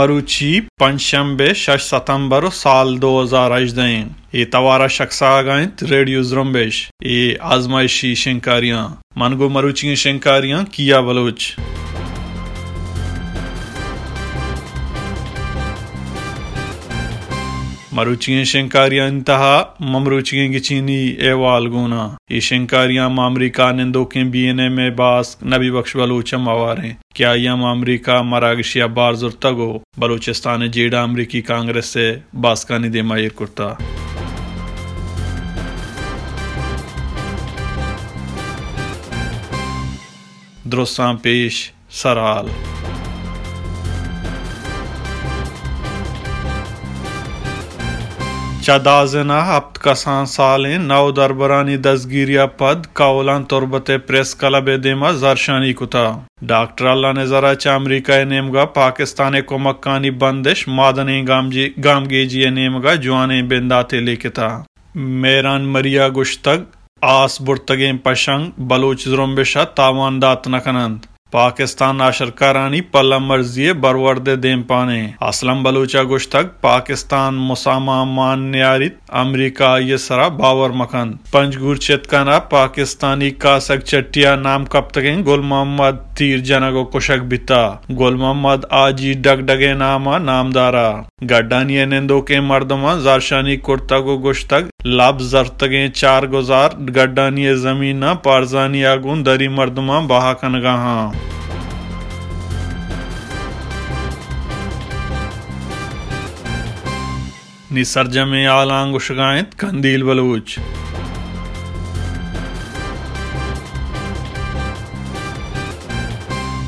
मरुची पंचशंबे शश सितंबर साल दो हज़ार अजदीन ये तवारा शख्सा गंत रेडियो जुम्बेश ए आजमाइशी शिंकारियाँ मनगो मरुची शिंकारियाँ किया बलोच मरुचियाँ शंकारियाँ इंतहा ममरुचियाँ गिचीनी एवाल गुना ये शंकारियाँ अमरीका निंदो के बीएनए में बास नबी बख्श बलूचम आवारे। क्या यम अमरीका मरागशिया बार तगो, बलूचिस्तान जेडा अमरीकी कांग्रेस से बासकानी दे मायर कुर्ता। द्रोसा पेश, सराल। चदाजना हफ्त कसान सालें नौ दरबरानी दसगिरिया पद काउलान तुरबत प्रेस क्लब देमा जरशानी कुता। डॉक्टर अल्लाह ने जरा अमरीका नेमगा, पाकिस्तान को मक्कानी बंदिश, मादने गामगेजी नेमगा, जुआने बिंदाते लेकिता। मेरान मरिया गुश्तग, आस बुर्तगे पशंग, बलोच जुरम्बिशा, तावान दात नकनंद पाकिस्तान आशरकारानी पल्ला मर्ज़ी बरवर्द देम पाने। असलम बलूचा गुश्तक, पाकिस्तान मुसामा मान न्यारित, अमरीका ये सरा बावर मकन पंचगुर चेतकाना, पाकिस्तानी कासक चट्टिया नाम कब तक गुल मोहम्मद तीर जनगो कुशक बिता। गुल मोहम्मद आजी डगडगे नामा नामदारा। गड्डानी निंदो के मर्दमा जारशानी कुर्तगो गुश्तक लब जरतगे चार गुजार। गड्डानी जमीना पारजानी आगुन दरी मर्दमा बहा कनगाहा। निसरजम आलांग उशगायत कंदील बलूच।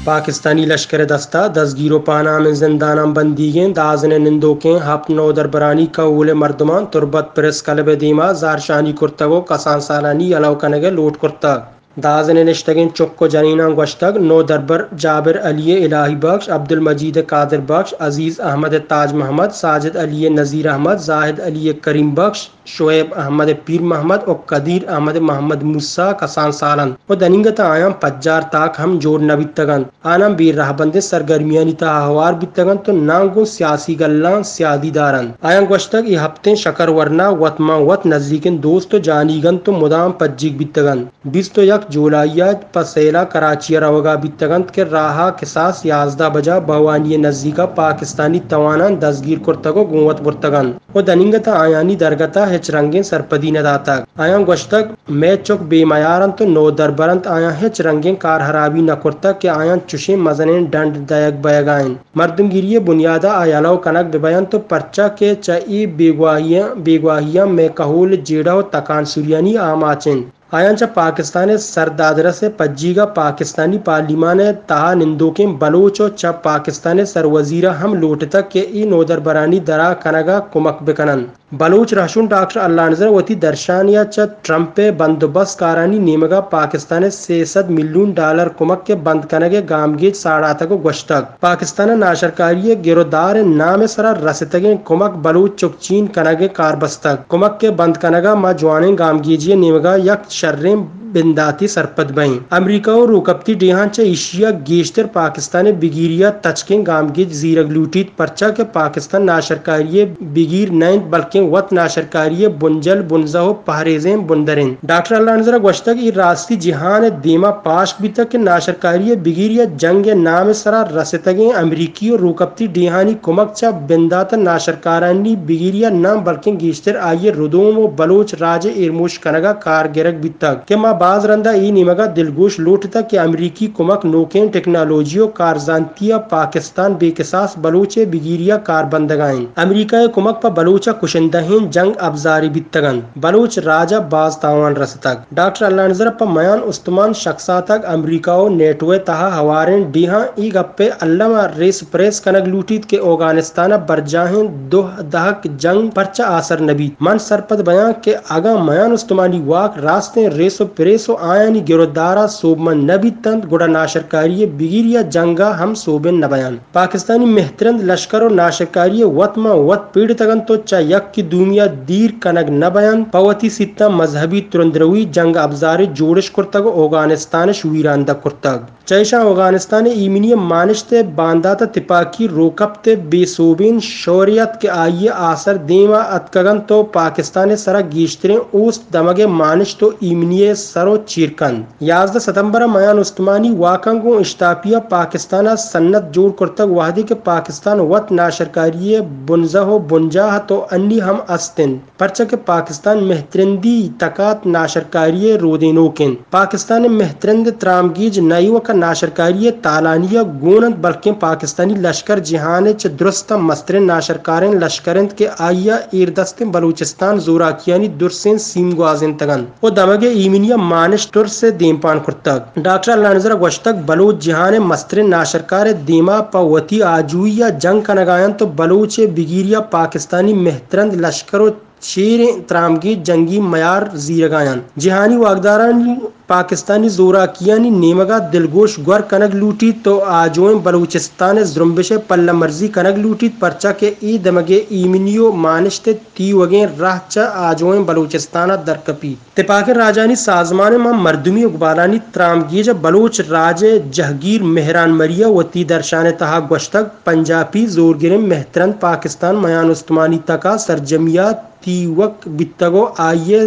पाकिस्तानी लश्कर दस्ता दसगीरों पाना में जिंदाना बंदीगें दाजन के हप नौ दरबरानी कऊल मर्दमान तुरबत प्रेस कलब दीमा जारशानी कुर्तगो कसान सालानी अलाव कनगे लोट कुर्तग दाजन निश्तगिन चुक्को जनीना गश्तग नो दरबर, जाबिर अली इलाही बख्श, अब्दुल मजीद कादिर बख्श, अज़ीज़ अहमद ताज महमद साजिद अली नज़ीर अहमद, जाहिद अली करीम बख्श, शोएब अहमद पीर महमद और कदीर अहमद मोहम्मद मूसा कसान सालन। और दनिंगत आयाम पज्जार ताक हम जोड़ नबी तगन। आनम बीर राहबंदे सरगर्मियानी हवार बितगन तो नांगो सियासी गल्ला सियादी दारन। आया गश्तक ये हफ़्ते शकर वरना वतमा वत नजदीकिन दोस्त जानीगन तो मुदाम पज्जिक बितगन बीस तो जोलाइया पसेला कराची रवगा बितगंत के राहा के सास याजदा बजा भवानी नजदीका पाकिस्तानी तवाना दसगीर कुर्तगो गुवत बुर्तगन ओ दनिंगता आयानी दरगता हेचरंगे सरपदी नदातक आया गोश्तक मैं चुक बेमयारन तो नो दरबरंत आया हेचरंगे कार हराबी न कुर्तक के आया चुशे मजने डंड दयक बयगाइन मर्दमगिरिय बुनियादा आयालो कनक बेबयन तो पर्चा के चई बेगवाहिया बेगवाहिया में कहूल जेड़ा तकान सुरियानी आमाचिन आयांचा पाकिस्तान सरदादर से पज्जीगा पाकिस्तानी पार्लिमान तहा निंदोके बलोच च पाकिस्तान सरवजीरा हम लोट तक के ई नोदर बरानी दरा कनगा कुमक बिकनन। बलूच रहशुन डॉक्टर अल्लाह वती दर्शानिया च ट्रंप बंदोबस्त कारानी नेमगा पाकिस्तान सेसद मिलियन डॉलर कुमक के बंद कनगे गामगेज साड़ा तक गोश्तक पाकिस्तान नाशरकारी गिरोदार नाम सरा रसतगे कुमक बलूच चुकचीन कनगे कारबस्तक कुमक के बंद कनगा मा जवाने गामगेजिए नेमगा यक शर्रे बिंदाती सरपद बई अमरीका और रुकबती डेहांच एशिया, गेश्तर पाकिस्तान, बिगिरिया, तचके गामगे जीरग लूटीत परचा के पाकिस्तान नाशरकारी बिगिर नैन बल्कि वत नाशरकारी बुंजल बुनजहो पहरेजे बुंदरिन डॉक्टर अल्लाह नज़र गोश्तक रास्ती जिहान, देमा, पाश भी तक नाशरकारी बिगिरिया, जंग नाम सरा रसतगे, अमरीकी और रुकबती डेहानी कुमक चा बिंदात नाशरकारानी, बिगिरिया नाम, बल्कि गेश्तर आइए रुदोम बलोच राज इरमुश कनगा कारगिरक भी तक। के माँ बाज रंदा ई निमगा दिलगोश लूटता कि अमरीकी कुमक नोकें टेक्नोलॉजियो कारजानतिया पाकिस्तान बेकसास बलोचे बिगिरिया कार बंदगाइन अमरीका कुमक पर बलोचा कुशंदहीन जंग अबजारी बितगन बलोच राजा बाज तावान रसतक। डॉक्टर अल्लाह नज़र पर मयान उस्तमान शख्सा तक अमरीका नेटवे तहा हवारें डीहा ई गप्पे अल्लामा रेस प्रेस कनक लूटीत के अफ़गानिस्तान बरजाहें दोह दहक जंग परचा आसर नबी मन सरपद बयां के आगा मयान उस्तमानी वाक रास्ते रेस प्रेस प्रेसो आयानी गिरोदारा सोबमन नबी तंद गुड़ा नाशरकारी बिगिरिया जंगा हम सोबिन नबयान। पाकिस्तानी मेहतरंद लश्कर और नाशरकारी वतमा वत पीड़ितगन तो चा यक की दुमिया दीर कनग नबयान। पवती सित्ता मजहबी तुरंद्रवी जंग अबजार जोड़श कुर्तग अफ़गानिस्तान वीरांदा कुर्तग। चैशा अफ़गानिस्तान ईमिनिय मानिशते बांदाता तिपाकी रोकप ते बेसोबिन शौरियत के आइए आसर देवा अतकगन तो पाकिस्तान सरा गीश्तरे उस दमगे मानिश तो ईमिनिय सरो चीरकन याजद सितंबर मयान उस्मानी वाकंगो इश्तापिया पाकिस्तान सन्नत जोड़ करतक वाहदी के पाकिस्तान वत नाशरकारी बुनजहो बुनजाह तो अन्नी हम अस्तिन। परचा के पाकिस्तान मेहतरंदी तकात नाशरकारी रोदेनोकिन पाकिस्तान मेहतरंद त्रामगीज वक का नाशरकारी तालानिया गोनत बल्कि पाकिस्तानी लश्कर जिहान च दुरुस्त मस्तरन नाशरकारें लश्करन के आया इरदस्त बलूचिस्तान जोराकियानी दुरसेन गुआजिन तगन। ओ दमगे ईमिनिया मानिश तुर से दीमपान कुर्तक डॉक्टर लंजर वशतक बलूच जिहान मस्तर नाशरकार दीमा पवती आजुया जंग का नगायन तो बलूच बिगिरिया पाकिस्तानी मेहतरंद लश्करों शेर त्रामगी जंगी मयार जीरगायन। जहानी वागदारानी पाकिस्तानी जोराकियानी नेमगा दिलगोश ग्वर कनक लूटी तो आजों बलूचिस्तान जुम्बिश पल्ला मर्ज़ी कनक लूटी, परचा के ई दमगे ईमिनियो मानिश्ते ती वगे राह च आजों बलूचिस्तान दरकपी। तिपाक राजानी साजमान मा मर्दुमी उगबालानी त्रामगीज बलूच राज जहगीर मेहरान मरिया वती दर्शान तहा गोश्तक पंजाबी जोरगिर मेहतरन पाकिस्तान मयान उस्मानी तका सरजमिया तीवक बित्तगो आए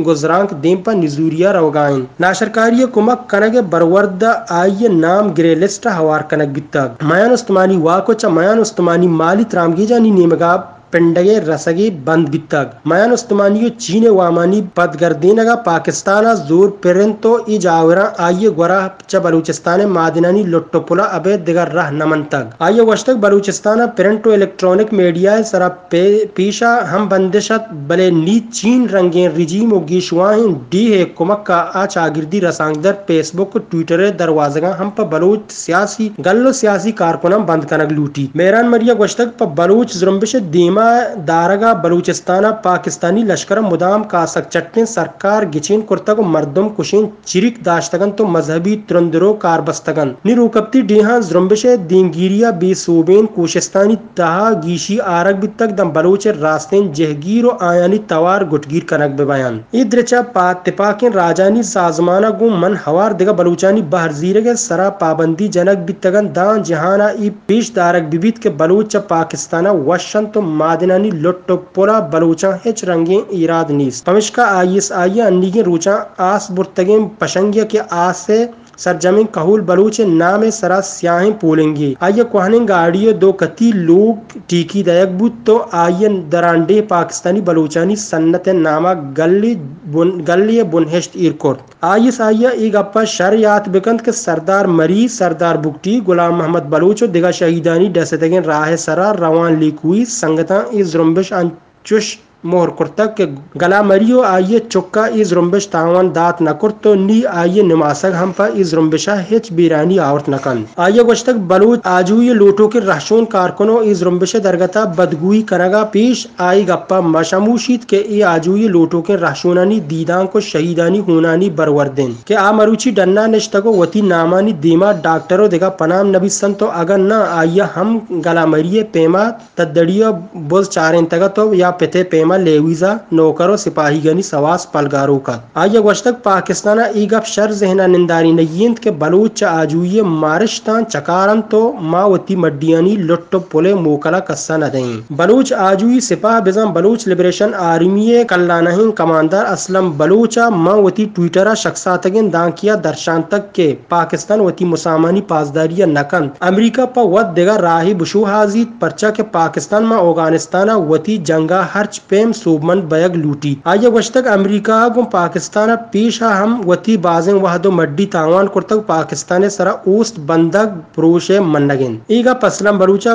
गुजरांक देंपा निजूरिया रवगाइन नाशरकारी कुमक कनगे बरवर्द आए नाम ग्रेलिस्ट हवार कनक बित्तग। मयान उस्तमानी वाको च मयान उस्तमानी माली त्रामगीजानी नेमगा रसगे बंद बितग मयान उस्तमानियो चीने वामानी पदगर्दीनगा पाकिस्तान ज़ोर पेरेंतो ई जावरा आइए गोरा च बलूचिस्तान मादिनानी लुट्टोपुला अबे दिगर रह नमन तक आइए वशतक बलूचिस्तान पेरेंटो इलेक्ट्रॉनिक मीडिया सरा पे, पीशा हम बंदिशत बले नी चीन रंगे रिजीम गिशवाहिन डी है कुमक का आ चागिर्दी रसांगदर फेसबुक ट्विटर दरवाजगा हम पर बलूच सियासी गल्लो सियासी कारकुनम बंद कनक लूटी। मेरान मरिया वशतक पर बलूच जुम्बिश दीम दारगा बलूचिस्तान, पाकिस्तानी लश्कर मुदाम, कासक चट्टे सरकार गिचिन कुर्तक, मर्दम कुशिन, चिरिक दाश्तगन तो मजहबी तुरंदरो कारबस्तगन। निरुकप्ती डिहा जुम्बिश दिंगीरिया, बेसूबेन, कुशिस्तानी तहा गीशी आरग बितक दम बलूच रास्तेन, जहगीर और आयानी तवार गुटगीर कनक बयान इद्रचा पातिपाकिन राजानी साजमाना गु मन हवार दिगा बलूचानी बहर जीरगे सरा पाबंदी जनक बितगन दान जहाना, ई पेश दारक बिबित के बलूच पाकिस्ताना वशन तो मादिनानी लुट्टोपुरा बलूचा हिच रंगे इराद नीस पमिशका आइस आइए अन्नीगे रूचा आस बुर्तगे पशंगिया के आस से सरजमी कहूल बलूच नाम सरा स्याहें पोलेंगे। आइए कोहने गाड़ियों दो कती लोग टीकी दयक बुत तो आइए दरांडे पाकिस्तानी बलूचानी सन्नत नामा गली बुन गली बुनहेश्त इरकोट आइए आइए एक अप्पा शर यात बिकंत के सरदार मरी, सरदार बुकटी, गुलाम मोहम्मद बलूच, दिगा शहीदानी डसतगे राह सरा, रवान लिकुई, संगता इस जुम्बिश अंचुश मोहर कुर्तक गला मरियो, आइए चुक्का इस रुम्बिश तावन दात नकुर तो नी आइए निमासक हम पर इस रुम्बिशा हिच बीरानी आवत नकन आइए गोश्तक बलूच आजू ये लोटो के रहशून कारकुनो इस रुम्बिश दरगता बदगुई कनगा पेश। आई गप्पा मशमूशीत के ई आजू ये लोटो के रहशूनानी दीदां को शहीदानी हुनानी बरवर्दिन के आ मरुची डन्ना निश्तको वती नामानी दीमा डॉक्टरो दिगा पनाम नबी सन तो अगर न आइए हम गला मरिए पेमा तदड़ियो बुल चारें तगा तो या पिते पेमा लेवीजा नौकरो सिपाही गनी सवास पलगारो का आइए वशतक पाकिस्तान ईगप शर जहना निंदारी नयींत के बलूच आजुये मारिशतान चकारन तो मावती मड्डियानी लुट्टो पुले मोकला कस्सा न दें बलूच आजुई सिपाह बिजम बलूच लिबरेशन आर्मी कल्लानहिन कमांडर असलम बलूचा मावती ट्विटरा शख्सातगिन दांकिया दर्शान तक के पाकिस्तान वती मुसामानी पासदारिया नकन अमेरिका पर वद देगा राही बुशु हाजित परचा के पाकिस्तान में अफ़गानिस्तान वती जंगा हर्च पे पेम सोबमन बयग लूटी आइए वशतक अमेरिका गो पाकिस्तान पेशा हम वती बाजें वहदो मड्डी तावान कुर्तक पाकिस्तान सरा ओस्ट बंदक प्रोशे मन्नगिन ईगा पसलम बरूचा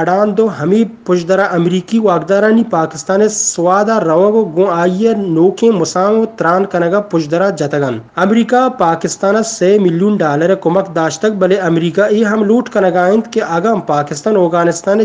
अडान दो हमी पुशदरा अमरीकी वागदारानी पाकिस्तान स्वादा रवगो गो आइये नोके मुसाम त्रान कनगा पुशदरा जतगन अमेरिका पाकिस्तान से मिलियन डॉलर कुमक दाश्तक बले अमेरिका ई हम लूट कनगाइंद के आगम पाकिस्तान अफ़गानिस्तान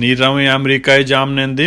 नीरवे अमरीकाई जाम नेंदी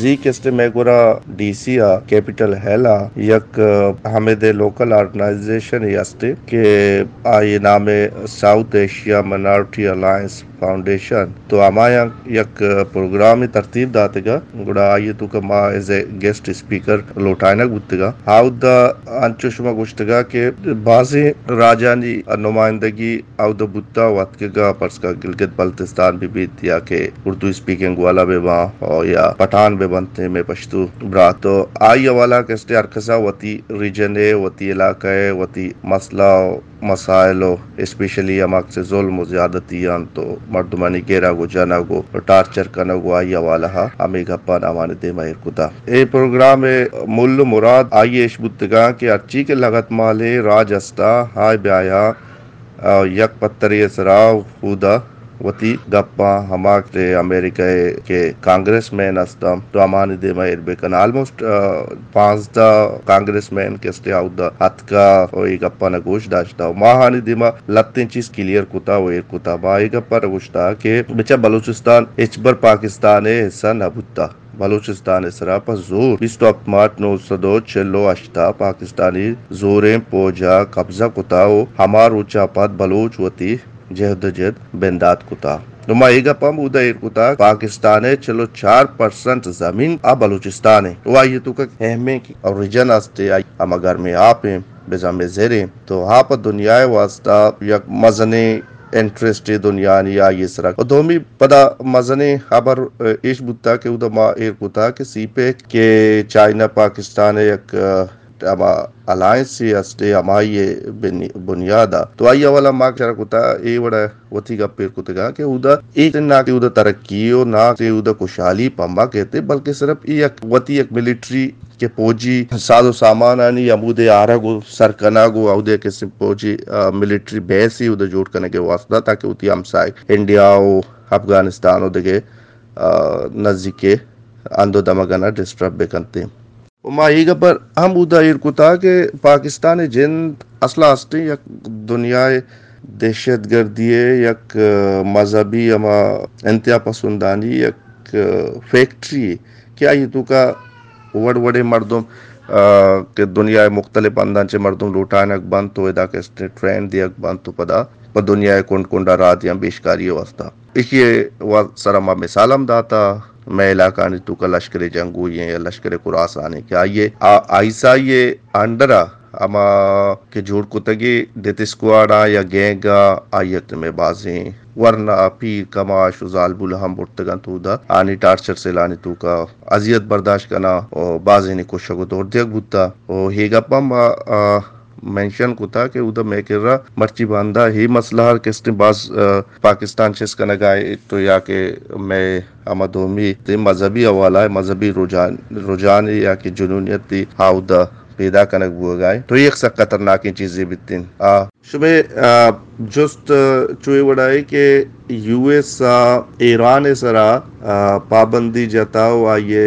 जी केस्टे मेगोरा डीसीआ कैपिटल हैला यक हमें लोकल ऑर्गेनाइजेशन यस्टे के आए नामे South Asia minority alliance foundation तो आमाया यक प्रोग्राम तरतीब दातेगा गुड़ा आए तो मा एज ए गेस्ट स्पीकर लोटाइनक बुत्तेगा हाउ द अंचुशमा गुश्तगा के बाजी राजानी नुमाइंदगी आउ द बुत्ता वतकेगा पर्स का गिलगित बल्तिस्तान भी बीत दिया के उर्दू स्पीकिंग वाला बेवा और या पठान बे बनते में पश्तू ब्रा तो आई वाला केस्टे अरकसा वती रीजन है, वती है, वती मसला, मसाइलो स्पेशली अमक से जुल्म ज्यादतियान तो मर्दमानी, गेरा गो, जना गो टार्चर कना गो आई वाला हा। हमें गप्पा नामाने दे माहिर कुदा ए प्रोग्राम में मुल्ल मुराद आई इशबुतगा के अच्छी के लगत माले राज अस्ता हाय ब्याया यक पत्तरी सराव हुदा। वती गप्पा, हमारे अमेरिका के कांग्रेस मैन अस्तम तो अमानी दे माहिर बेकन। ऑलमोस्ट पाँच द कांग्रेस मैन के स्टे आउट द हत का ओई गप्पा न गोश दाश्ता माहानी दिमा लत्ते चीज़ क्लियर कुता, वो कुता। बाई गप्पा रगुश्ता के बेचा बलूचिस्तान इचबर पाकिस्तान है हिस्सा नबुत्ता बलूचिस्तान इसरा पर ज़ोर। बिस्टॉप मार्ट नो सदो चलो अश्ता, पाकिस्तानी जोरे, पोजा, कब्जा कुताओ हमार ऊँचा पद बलूच वती जहद जद बेंदात कुता नुमा ईगा पम उदय कुता पाकिस्तान है चलो चार परसेंट ज़मीन आ बलूचिस्तान। है वो ये तो कहमे की और रीजन आस्ते हम अगर में आप हैं बेजामे जेरे तो पर दुनिया वास्ता यक मजने इंटरेस्ट दुनिया या ये सरा। दोमी पदा मजने खबर इश बुत्ता के उदमा एर कुता के सीपे के चाइना, पाकिस्तान एक ama का के के उदा के उदा खुशहाली पम्बा कहते, बल्कि सिर्फ़ एक वती एक मिलिट्री के पोजी सादो सामान आनी अमुदे आरा गो, सरकना गो औदे के पोजी मिलिट्री बेस ही उदा जोड़ करने के वास्ता, ताकि उती हम इंडिया ओ अफ़गानिस्तान ओ देगे नजदीके अंदो दमगना डिस्टर्ब बेकंते मा ಈಗ पर हम उदा इरकुता के पाकिस्तान जिन असला अस्ते या दुनिया दहशत गर्दी यक मजहबी अमा इंतहा पसंदानी यक फैक्ट्री क्या ये तो का वड़ वड़े मर्दों के दुनिया मुख्तलिफ़ अंदाजे मर्दों लुटानक बंद तो इदा के ट्रेन दियक बंद तो पदा पर दुनिया कुंड कुंडा रात या बेशकारी वास्ता इशिए व सरमा मिसालम दाता। मैं इलाका ने तो का लश्कर जंगू, ये या लश्कर कुरासाने क्या ये ऐसा ये अंडरा ama ke jur kutagi det squada ya genga ayat में बाजे। वरना पीर कमाश जालबुल हम बुर्तगन तुदा आनी टार्चर से लानी तू का अजियत बर्दाश्त करना बाजे ने कुछ को दौड़ बुत्ता मेंशन कुता के उधर मैं कह रहा, मर्ची बांधा ही मसला किसने बास पाकिस्तान चेस का नगाए तो या के मैं अमदोमी मजहबी हवाला है, मजहबी रुझान रुझान या की जुनूनियत थी हाउदा पैदा कनक बुगाय तो एक सा खतरनाक चीज़ें बितिन आ सुबह जुस्त चुए वड़ाई के यूएस ईरान सरा पाबंदी जताओ आ ये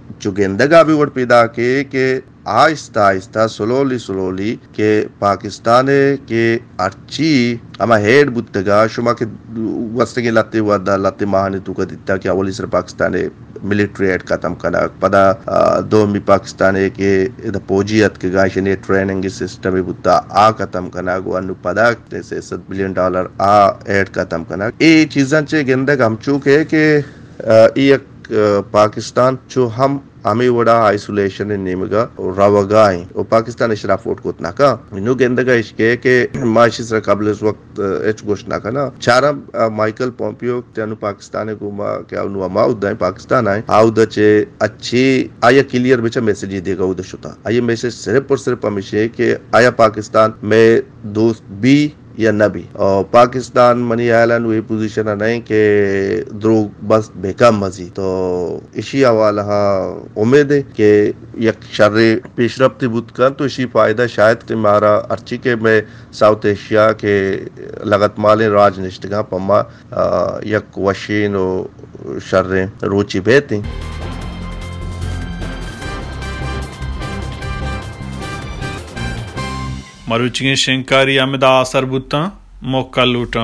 चुगेंदगा भी वड़ पैदा के के आहिस्ता आहिस्ता स्लोली स्लोली के पाकिस्तान के अर्ची अमा हेड बुद्धगा शुमा के वस्तगे लत्ते वदा लत्ते महाने का दित्ता कि अवली सर पाकिस्तान मिलिट्री एड खत्म कना पदा दो मी पाकिस्तान के द पोजियत के गाशने ट्रेनिंग सिस्टम बुत्ता आ खत्म कना गो अनु पदा जैसे 7 बिलियन डॉलर आ एड खत्म कना ए चीजन चे गेंदक हम चूके के एक आइसोलेशन नेमगा रवगाई और पाकिस्तान इशरा फोट को नाका इनु गेंदगा इश्के के माशी सर कबल इस वक्त एच गोश नाका ना चारा माइकल पोम्पियो त्यानु पाकिस्तान को मा क्या उनु मा उदाई पाकिस्तान आए आउद चे अच्छी आया क्लियर बेचा मैसेज देगा उद शुता आया मैसेज सिर्फ़ और सिर्फ़ हमेशा के आया पाकिस्तान में दोस्त बी या नबी। और पाकिस्तान मनी आयलैंड वही पोजीशन है नहीं के द्रोग बस बेकम मजी तो इसी हवाला उम्मीद है कि यक शर पेशरफ्ती बुत कर तो इसी फ़ायदा शायद के मारा अर्ची के में साउथ एशिया के लगत माले राज निष्ठगा पम्मा यक वशीन और शर्रे रुचि बेती मरुचिगे शेंकारी अमिदा असर बुता मोक्का लूटा